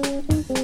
Música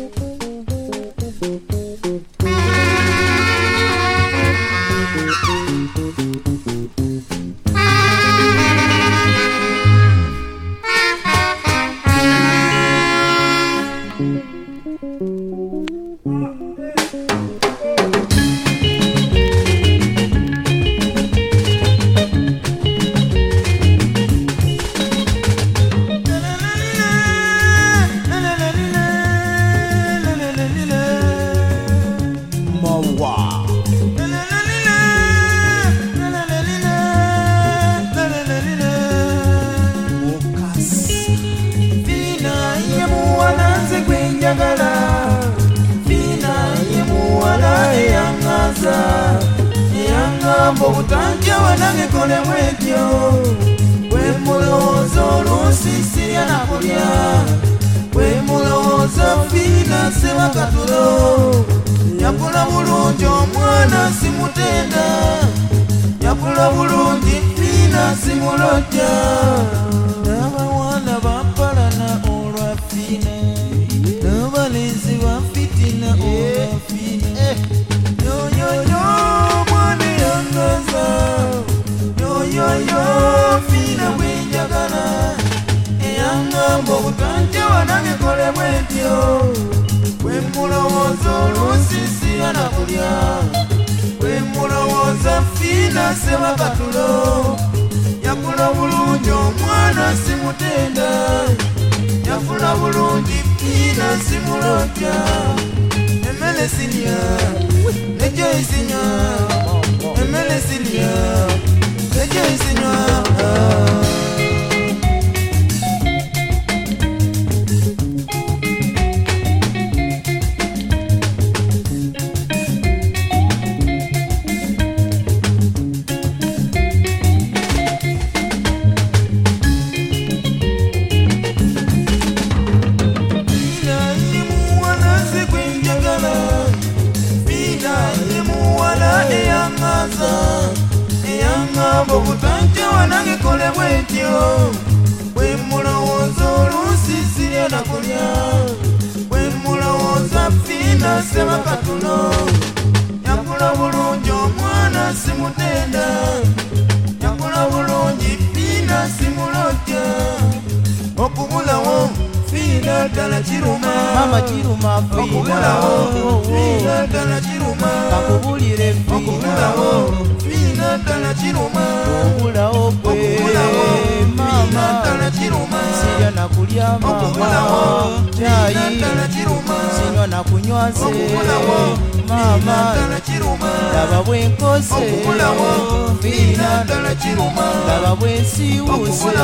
ebigambo butantya banabikolebwa ebyo wemulowooza olusisirya nakulya wemulowooza fiina sebakatulo yakula bulungi omwana simutenda yakula bulungi fiina simulojja ndowooza olwonsisinga na kulya bwe mulowooza fiina sebakatulo yakula bulungi omwana simutenda yafula bulungi fiina simulojja emmere sinya nejoisinya emmere sinya obwo butantya wanange kole bwetyo bwe mulowooza oluusi sirya nakulya bwe mulowooza fiina seba katuno yakula bulungi omwana simutenda yakula bulungi fiina simulotya okubulawo fiina ddala kirumaokubulawo fiina ddala kiruma akubulire mbinawo mina ddala kiruma okubulawo kwe maamasirya nakulya maama cayi sinywa nakunywa nse maama laba bwe nkoze mina laba bwe nsiwuze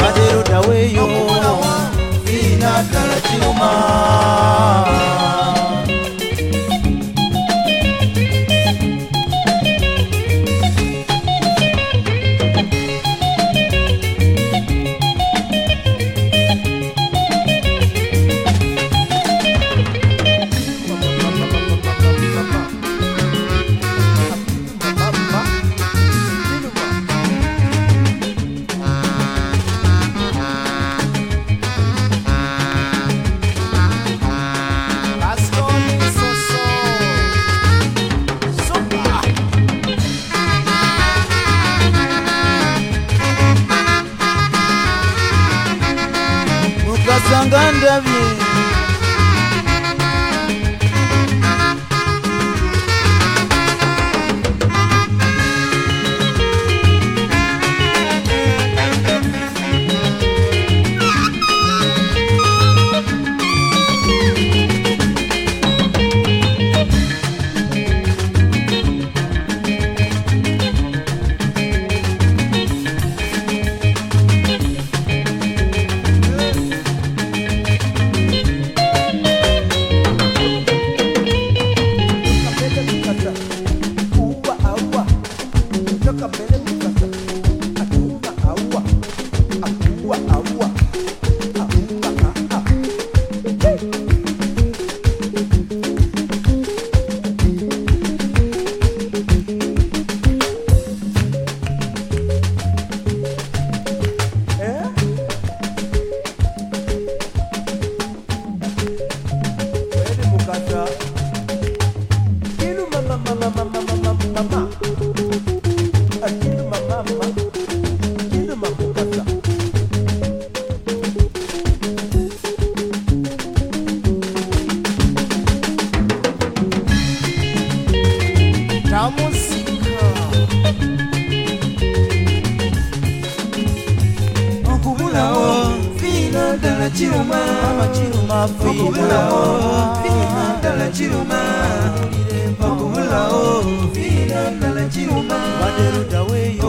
batero daweyo mina ddala kiruma Uganda bye Sandra. Mama, oh,